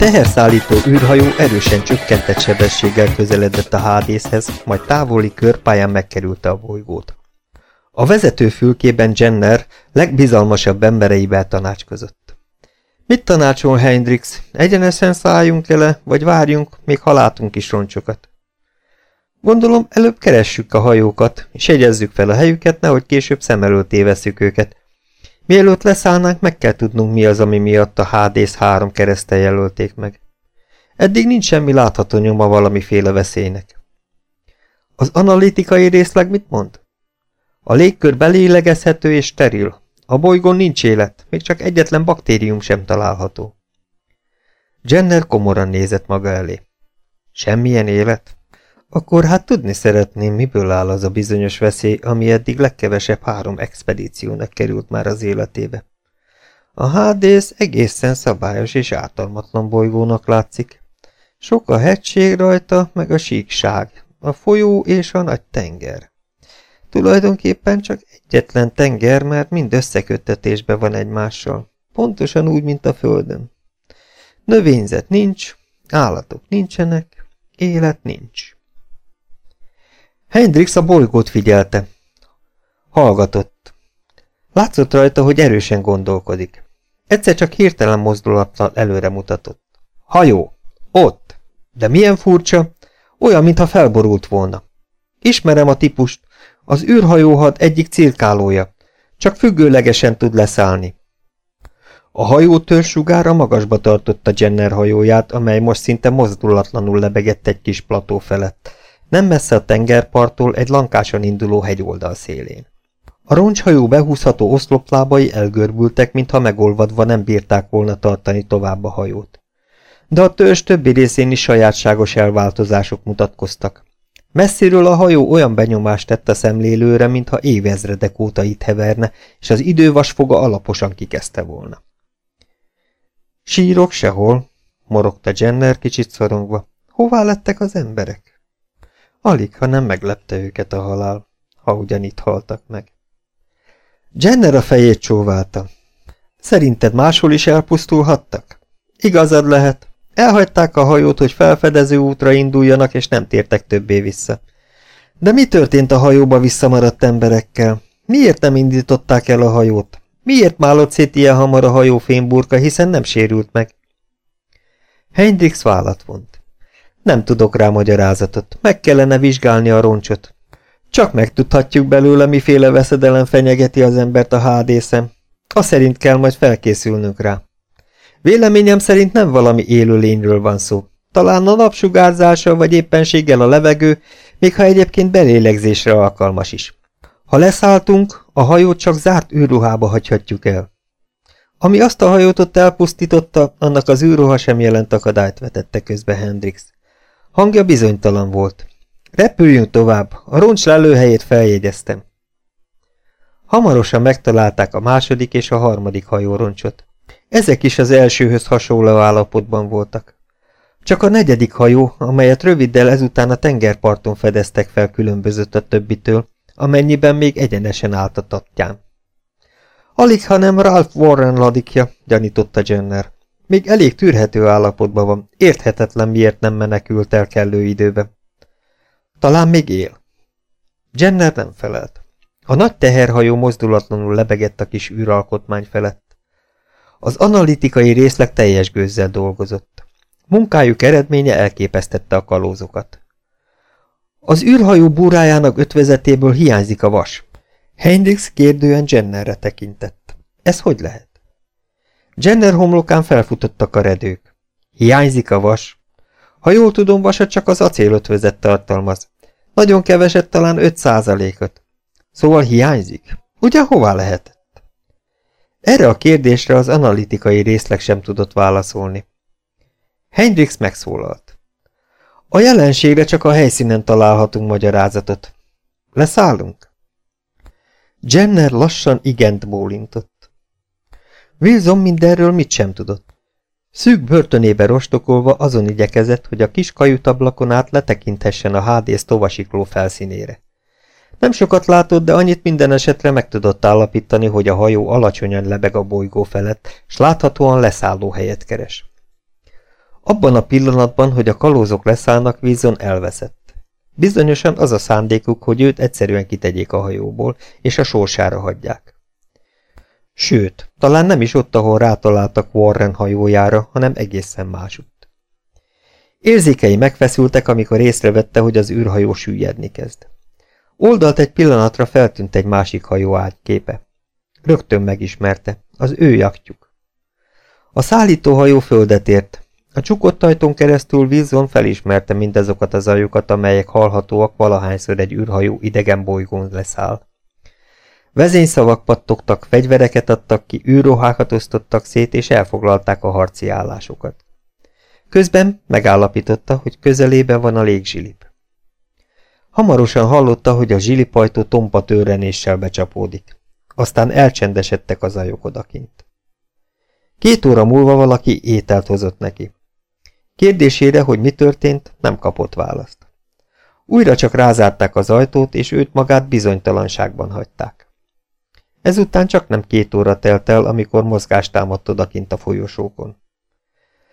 teherszállító űrhajó erősen csökkentett sebességgel közeledett a Hádészhez, majd távoli körpályán megkerülte a bolygót. A vezető fülkében Jenner legbizalmasabb embereivel tanácskozott. Mit tanácsol Hendrix? Egyenesen szálljunk ele, vagy várjunk, még halátunk is roncsokat? Gondolom, előbb keressük a hajókat, és jegyezzük fel a helyüket, nehogy később szem előtt tévesszük őket. Mielőtt leszállnánk, meg kell tudnunk, mi az, ami miatt a HDS három keresztel jelölték meg. Eddig nincs semmi látható nyoma valamiféle veszélynek. Az analitikai részleg mit mond? A légkör belélegezhető és steril. A bolygón nincs élet, még csak egyetlen baktérium sem található. Jenner komoran nézett maga elé. Semmilyen élet? Akkor hát tudni szeretném, miből áll az a bizonyos veszély, ami eddig legkevesebb három expedíciónak került már az életébe. A Hádész egészen szabályos és ártalmatlan bolygónak látszik. Sok a hegység rajta, meg a síkság, a folyó és a nagy tenger. Tulajdonképpen csak egyetlen tenger, mert mind összeköttetésben van egymással, pontosan úgy, mint a Földön. Növényzet nincs, állatok nincsenek, élet nincs. Hendrix a bolygót figyelte. Hallgatott. Látszott rajta, hogy erősen gondolkodik. Egyszer csak hirtelen mozdulattal előre mutatott. Hajó! Ott! De milyen furcsa! Olyan, mintha felborult volna. Ismerem a típust. Az űrhajóhad egyik cirkálója. Csak függőlegesen tud leszállni. A hajó törzsugára magasba tartotta Jenner hajóját, amely most szinte mozdulatlanul lebegett egy kis plató felett nem messze a tengerparttól egy lankáson induló hegyoldal szélén. A roncshajó behúzható oszloplábai elgörbültek, mintha megolvadva nem bírták volna tartani tovább a hajót. De a törzs többi részén is sajátságos elváltozások mutatkoztak. Messziről a hajó olyan benyomást tett a szemlélőre, mintha évezredek óta itt heverne, és az idővasfoga alaposan kikezdte volna. Sírok sehol, morogta Jenner kicsit szorongva. Hová lettek az emberek? Alig, ha nem meglepte őket a halál, ha ugyanitt haltak meg. Jenner a fejét csóválta. Szerinted máshol is elpusztulhattak? Igazad lehet. Elhagyták a hajót, hogy felfedező útra induljanak, és nem tértek többé vissza. De mi történt a hajóba visszamaradt emberekkel? Miért nem indították el a hajót? Miért málott szét ilyen hamar a hajó fényburka, hiszen nem sérült meg? Hendrix vállat vont. Nem tudok rá magyarázatot. Meg kellene vizsgálni a roncsot. Csak megtudhatjuk belőle, miféle veszedelem fenyegeti az embert a hádészem. A szerint kell majd felkészülnünk rá. Véleményem szerint nem valami élő lényről van szó. Talán a napsugárzása vagy éppenséggel a levegő, még ha egyébként belélegzésre alkalmas is. Ha leszálltunk, a hajót csak zárt űrruhába hagyhatjuk el. Ami azt a hajót ott elpusztította, annak az űrruha sem jelent akadályt vetette közbe Hendrix. Hangja bizonytalan volt. Repüljünk tovább, a roncs lelőhelyét feljegyeztem. Hamarosan megtalálták a második és a harmadik hajóroncsot. Ezek is az elsőhöz hasonló állapotban voltak. Csak a negyedik hajó, amelyet röviddel ezután a tengerparton fedeztek fel különbözött a többitől, amennyiben még egyenesen állt a tatján. Alig, hanem Ralph Warren ladikja, gyanította Jenner. Még elég tűrhető állapotban van, érthetetlen miért nem menekült el kellő időbe. Talán még él. Jenner nem felelt. A nagy teherhajó mozdulatlanul lebegett a kis űralkotmány felett. Az analitikai részleg teljes gőzzel dolgozott. Munkájuk eredménye elképesztette a kalózokat. Az űrhajó búrájának ötvezetéből hiányzik a vas. Hendrix kérdően Jennerre tekintett. Ez hogy lehet? Jenner homlokán felfutottak a redők. Hiányzik a vas. Ha jól tudom, vasat csak az acélötvözet tartalmaz. Nagyon keveset, talán 5 százalékot. Szóval hiányzik. Ugye hová lehetett? Erre a kérdésre az analitikai részleg sem tudott válaszolni. Hendrix megszólalt. A jelenségre csak a helyszínen találhatunk magyarázatot. Leszállunk? Jenner lassan igent bólintott. Wilson mindenről mit sem tudott. Szűk börtönébe rostokolva azon igyekezett, hogy a kis kajutablakon át letekinthessen a hádész tovasikló felszínére. Nem sokat látott, de annyit minden esetre meg tudott állapítani, hogy a hajó alacsonyan lebeg a bolygó felett, s láthatóan leszálló helyet keres. Abban a pillanatban, hogy a kalózok leszállnak, Wilson elveszett. Bizonyosan az a szándékuk, hogy őt egyszerűen kitegyék a hajóból, és a sorsára hagyják. Sőt, talán nem is ott, ahol rátaláltak Warren hajójára, hanem egészen másutt. Érzékei megfeszültek, amikor észrevette, hogy az űrhajó süllyedni kezd. Oldalt egy pillanatra feltűnt egy másik hajó ágyképe. Rögtön megismerte, az ő jaktjuk. A szállítóhajó földet ért. A csukott ajtón keresztül Wilson felismerte mindazokat az ajokat, amelyek hallhatóak valahányszor egy űrhajó idegen bolygón leszáll. Vezényszavak pattogtak, fegyvereket adtak ki, űrruhákat osztottak szét, és elfoglalták a harci állásokat. Közben megállapította, hogy közelében van a légzsilip. Hamarosan hallotta, hogy a zsilipajtó tompa törrenéssel becsapódik. Aztán elcsendesedtek az ajok odakint. Két óra múlva valaki ételt hozott neki. Kérdésére, hogy mi történt, nem kapott választ. Újra csak rázárták az ajtót, és őt magát bizonytalanságban hagyták. Ezután csak nem két óra telt el, amikor mozgást támadt odakint a folyosókon.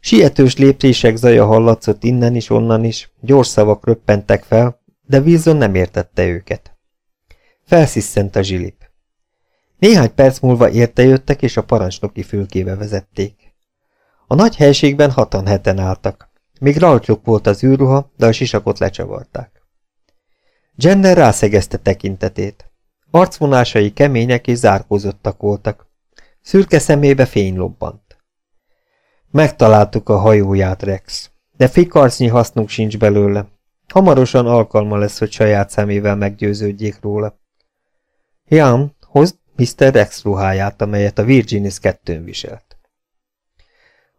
Sietős lépések zaja hallatszott innen is, onnan is, gyors szavak röppentek fel, de Wilson nem értette őket. Felsziszent a zsilip. Néhány perc múlva értejöttek, és a parancsnoki fülkébe vezették. A nagy helységben hatan heten álltak. Még rajtuk volt az űrruha, de a sisakot lecsavarták. Jenner rászegezte tekintetét. Arcvonásai kemények és zárkózottak voltak. Szürke szemébe fény lobbant. Megtaláltuk a hajóját, Rex, de fikarcnyi hasznunk sincs belőle. Hamarosan alkalma lesz, hogy saját szemével meggyőződjék róla. Jan, hozd Mr. Rex ruháját, amelyet a Virginis kettőn viselt.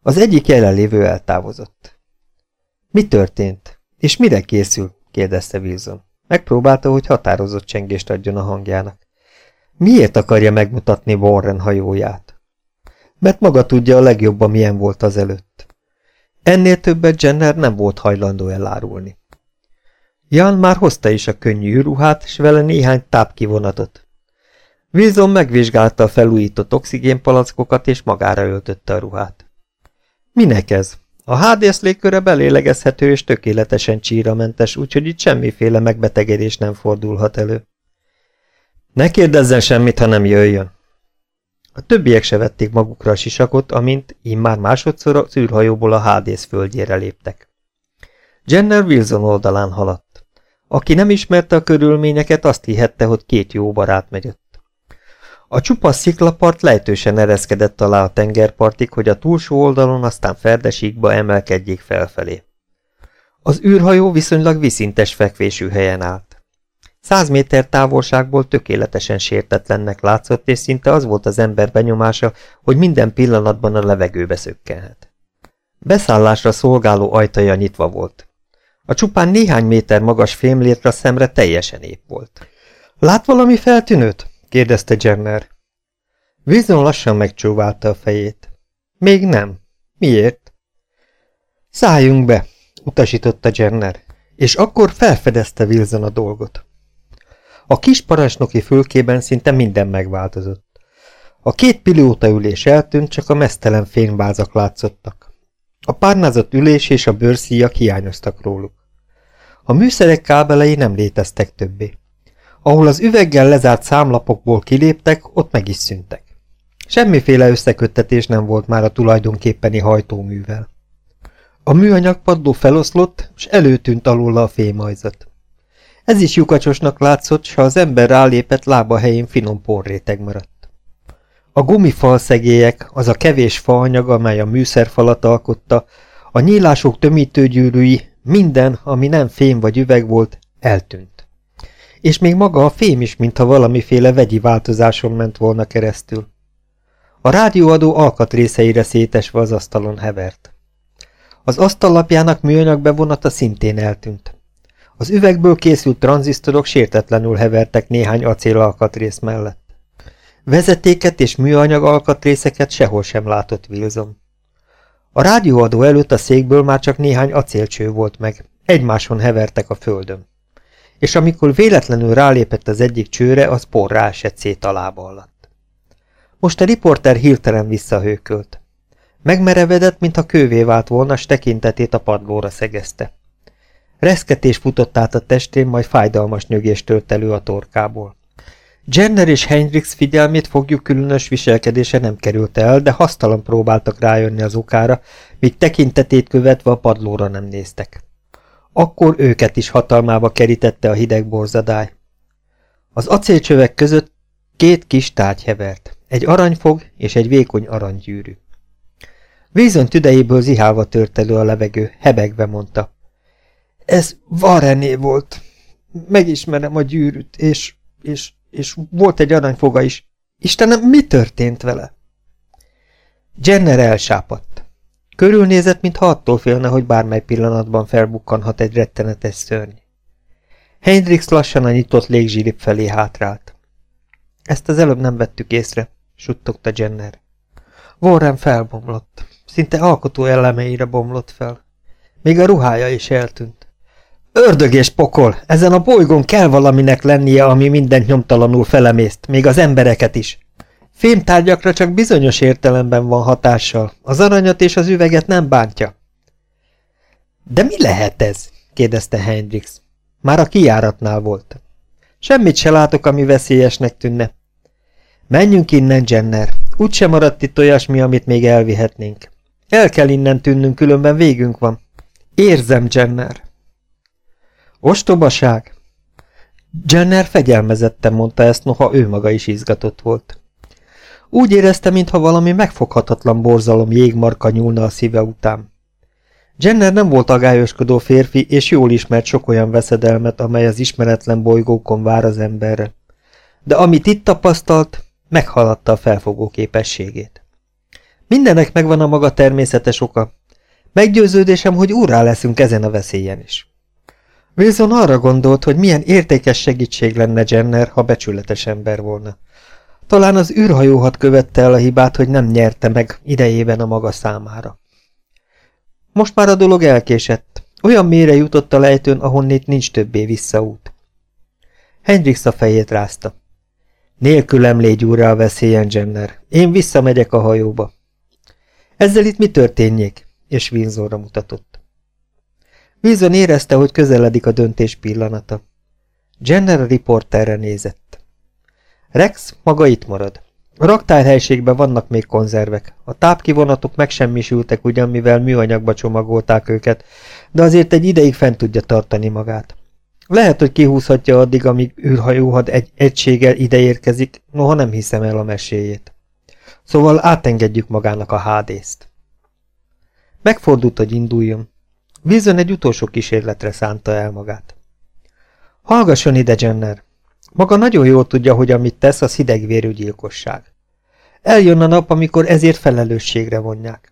Az egyik jelenlévő eltávozott. Mi történt? És mire készül? kérdezte Wilson. Megpróbálta, hogy határozott csengést adjon a hangjának. Miért akarja megmutatni Warren hajóját? Mert maga tudja a legjobban, milyen volt az előtt. Ennél többet Jenner nem volt hajlandó elárulni. Jan már hozta is a könnyű ruhát, és vele néhány tápkivonatot. Wilson megvizsgálta a felújított oxigénpalackokat, és magára öltötte a ruhát. Minek ez? A HDS légköre belélegezhető és tökéletesen csíramentes, úgyhogy itt semmiféle megbetegedés nem fordulhat elő. Ne kérdezzen semmit, ha nem jöjjön. A többiek se vették magukra a sisakot, amint immár másodszor a szűrhajóból a HDS földjére léptek. Jenner Wilson oldalán haladt. Aki nem ismerte a körülményeket, azt hihette, hogy két jó barát megy ott. A csupasz sziklapart lejtősen ereszkedett alá a tengerpartig, hogy a túlsó oldalon aztán ferdesíkba emelkedjék felfelé. Az űrhajó viszonylag viszintes fekvésű helyen állt. Száz méter távolságból tökéletesen sértetlennek látszott, és szinte az volt az ember benyomása, hogy minden pillanatban a levegőbe szökkenhet. Beszállásra szolgáló ajtaja nyitva volt. A csupán néhány méter magas fémlétre szemre teljesen épp volt. Lát valami feltűnőt? Kérdezte Jenner. Wilson lassan megcsóválta a fejét. Még nem. Miért? Szálljunk be, utasította Jenner, és akkor felfedezte Wilson a dolgot. A kis parancsnoki fülkében szinte minden megváltozott. A két pilóta ülés eltűnt, csak a mesztelen fényvázak látszottak. A párnázott ülés és a bőrszíjak hiányoztak róluk. A műszerek kábelei nem léteztek többé. Ahol az üveggel lezárt számlapokból kiléptek, ott meg is szüntek. Semmiféle összeköttetés nem volt már a tulajdonképpeni hajtóművel. A műanyag padló feloszlott, és előtűnt alóla a fémajzat. Ez is lyukacsosnak látszott, s ha az ember rálépett, lába helyén finom porréteg maradt. A gumifal szegélyek, az a kevés faanyag, amely a műszerfalat alkotta, a nyílások tömítőgyűrűi, minden, ami nem fém vagy üveg volt, eltűnt és még maga a fém is, mintha valamiféle vegyi változáson ment volna keresztül. A rádióadó alkatrészeire szétesve az asztalon hevert. Az asztallapjának műanyag bevonata szintén eltűnt. Az üvegből készült tranzisztorok sértetlenül hevertek néhány acél alkatrész mellett. Vezetéket és műanyag alkatrészeket sehol sem látott Wilson. A rádióadó előtt a székből már csak néhány acélcső volt meg, egymáson hevertek a földön és amikor véletlenül rálépett az egyik csőre, az porrá esett szét a lába alatt. Most a riporter hirtelen visszahőkölt. Megmerevedett, mintha kővé vált volna, s tekintetét a padlóra szegezte. Reszketés futott át a testén, majd fájdalmas nyögés tört elő a torkából. Jenner és Hendrix figyelmét fogjuk különös viselkedése nem került el, de hasztalan próbáltak rájönni az okára, míg tekintetét követve a padlóra nem néztek. Akkor őket is hatalmába kerítette a hideg borzadály. Az acélcsövek között két kis tárgy hevert, egy aranyfog és egy vékony aranygyűrű. Vízön tüdejéből zihálva tört elő a levegő, hebegve mondta. Ez Varené volt. Megismerem a gyűrűt, és, és, és volt egy aranyfoga is. Istenem, mi történt vele? Jenner elsápadt. Körülnézett, mintha attól félne, hogy bármely pillanatban felbukkanhat egy rettenetes szörny. Hendrix lassan a nyitott légzsilip felé hátrált. Ezt az előbb nem vettük észre, suttogta Jenner. Warren felbomlott. Szinte alkotó elemeire bomlott fel. Még a ruhája is eltűnt. Ördög és pokol! Ezen a bolygón kell valaminek lennie, ami mindent nyomtalanul felemészt, még az embereket is. Fémtárgyakra csak bizonyos értelemben van hatással, az aranyat és az üveget nem bántja. De mi lehet ez? kérdezte Hendrix. Már a kijáratnál volt. Semmit se látok, ami veszélyesnek tűnne. Menjünk innen, Jenner. Úgy sem maradt itt olyasmi, amit még elvihetnénk. El kell innen tűnnünk, különben végünk van. Érzem, Jenner. Ostobaság? Jenner fegyelmezetten mondta ezt, noha ő maga is izgatott volt. Úgy érezte, mintha valami megfoghatatlan borzalom jégmarka nyúlna a szíve után. Jenner nem volt agályoskodó férfi, és jól ismert sok olyan veszedelmet, amely az ismeretlen bolygókon vár az emberre. De amit itt tapasztalt, meghaladta a felfogó képességét. Mindenek megvan a maga természetes oka. Meggyőződésem, hogy úrrá leszünk ezen a veszélyen is. Wilson arra gondolt, hogy milyen értékes segítség lenne Jenner, ha becsületes ember volna. Talán az űrhajóhat követte el a hibát, hogy nem nyerte meg idejében a maga számára. Most már a dolog elkésett. Olyan mélyre jutott a lejtőn, ahonnét nincs többé visszaút. Hendrix a fejét rázta. Nélkülem légy úrra a veszélyen, Jenner. Én visszamegyek a hajóba. Ezzel itt mi történjék? És Windsorra mutatott. Wilson érezte, hogy közeledik a döntés pillanata. Jenner a riporterre nézett. Rex maga itt marad. A raktárhelységben vannak még konzervek. A tápkivonatok megsemmisültek ugyan, mivel műanyagba csomagolták őket, de azért egy ideig fent tudja tartani magát. Lehet, hogy kihúzhatja addig, amíg űrhajóhad egy egységgel ideérkezik, noha nem hiszem el a meséjét. Szóval átengedjük magának a hádészt. Megfordult, hogy induljon. Wilson egy utolsó kísérletre szánta el magát. Hallgasson ide, Jenner! Maga nagyon jól tudja, hogy amit tesz, az hidegvérű gyilkosság. Eljön a nap, amikor ezért felelősségre vonják.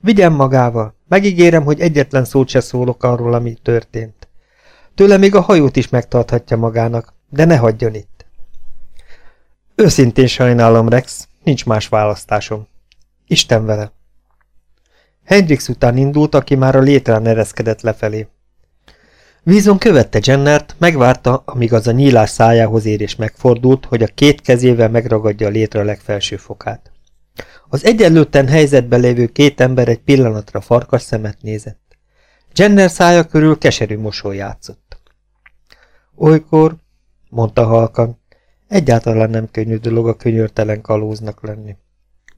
Vigyen magával, megígérem, hogy egyetlen szót se szólok arról, ami történt. Tőle még a hajót is megtarthatja magának, de ne hagyjon itt. Őszintén sajnálom, Rex, nincs más választásom. Isten vele. Hendrix után indult, aki már a létrán ereszkedett lefelé. Vízon követte Jennert, megvárta, amíg az a nyílás szájához ér és megfordult, hogy a két kezével megragadja a létre legfelső fokát. Az egyenlőtten helyzetben lévő két ember egy pillanatra farkas szemet nézett. Jenner szája körül keserű mosoly játszott. Olykor, mondta halkan, egyáltalán nem könnyű dolog a könyörtelen kalóznak lenni.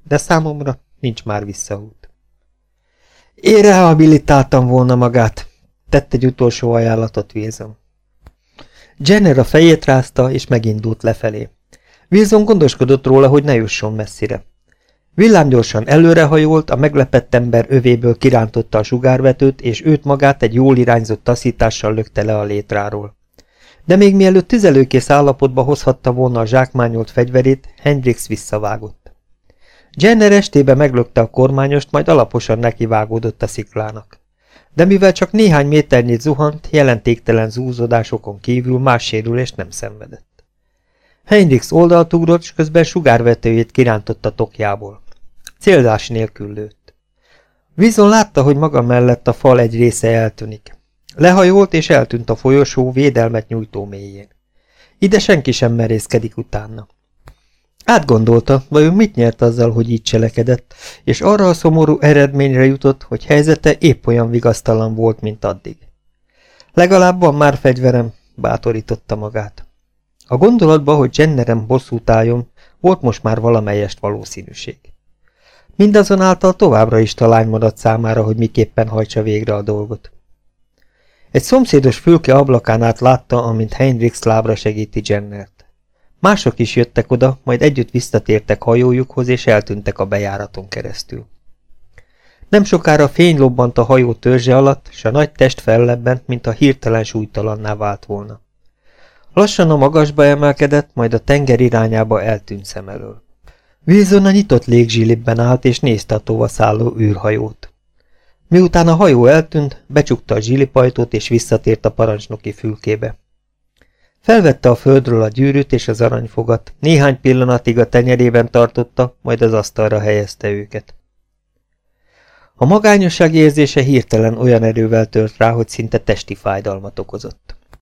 De számomra nincs már visszaút. Én rehabilitáltam volna magát, Tett egy utolsó ajánlatot Wilson. Jenner a fejét rázta, és megindult lefelé. Wilson gondoskodott róla, hogy ne jusson messzire. Villámgyorsan előrehajolt, a meglepett ember övéből kirántotta a sugárvetőt, és őt magát egy jól irányzott taszítással lökte le a létráról. De még mielőtt tüzelőkész állapotba hozhatta volna a zsákmányolt fegyverét, Hendrix visszavágott. Jenner estébe meglökte a kormányost, majd alaposan nekivágódott a sziklának de mivel csak néhány méternyit zuhant, jelentéktelen zúzódásokon kívül más sérülést nem szenvedett. Heinrichs oldalt ugrott, s közben sugárvetőjét kirántotta tokjából. Célzás nélkül lőtt. Vizon látta, hogy maga mellett a fal egy része eltűnik. Lehajolt és eltűnt a folyosó védelmet nyújtó mélyén. Ide senki sem merészkedik utána. Átgondolta, vajon mit nyert azzal, hogy így cselekedett, és arra a szomorú eredményre jutott, hogy helyzete épp olyan vigasztalan volt, mint addig. Legalább van már fegyverem, bátorította magát. A gondolatban, hogy Jennerem bosszút álljon, volt most már valamelyest valószínűség. Mindazonáltal továbbra is talány maradt számára, hogy miképpen hajtsa végre a dolgot. Egy szomszédos fülke ablakán át látta, amint Heinrich lábra segíti Jennert. Mások is jöttek oda, majd együtt visszatértek hajójukhoz, és eltűntek a bejáraton keresztül. Nem sokára fény lobbant a hajó törzse alatt, s a nagy test fellebbent, mint a hirtelen súlytalanná vált volna. Lassan a magasba emelkedett, majd a tenger irányába eltűnt szem elől. Wilson a nyitott légzsilibben állt, és nézte a tova szálló űrhajót. Miután a hajó eltűnt, becsukta a zsilipajtót, és visszatért a parancsnoki fülkébe. Felvette a földről a gyűrűt és az aranyfogat, néhány pillanatig a tenyerében tartotta, majd az asztalra helyezte őket. A magányosság érzése hirtelen olyan erővel tört rá, hogy szinte testi fájdalmat okozott.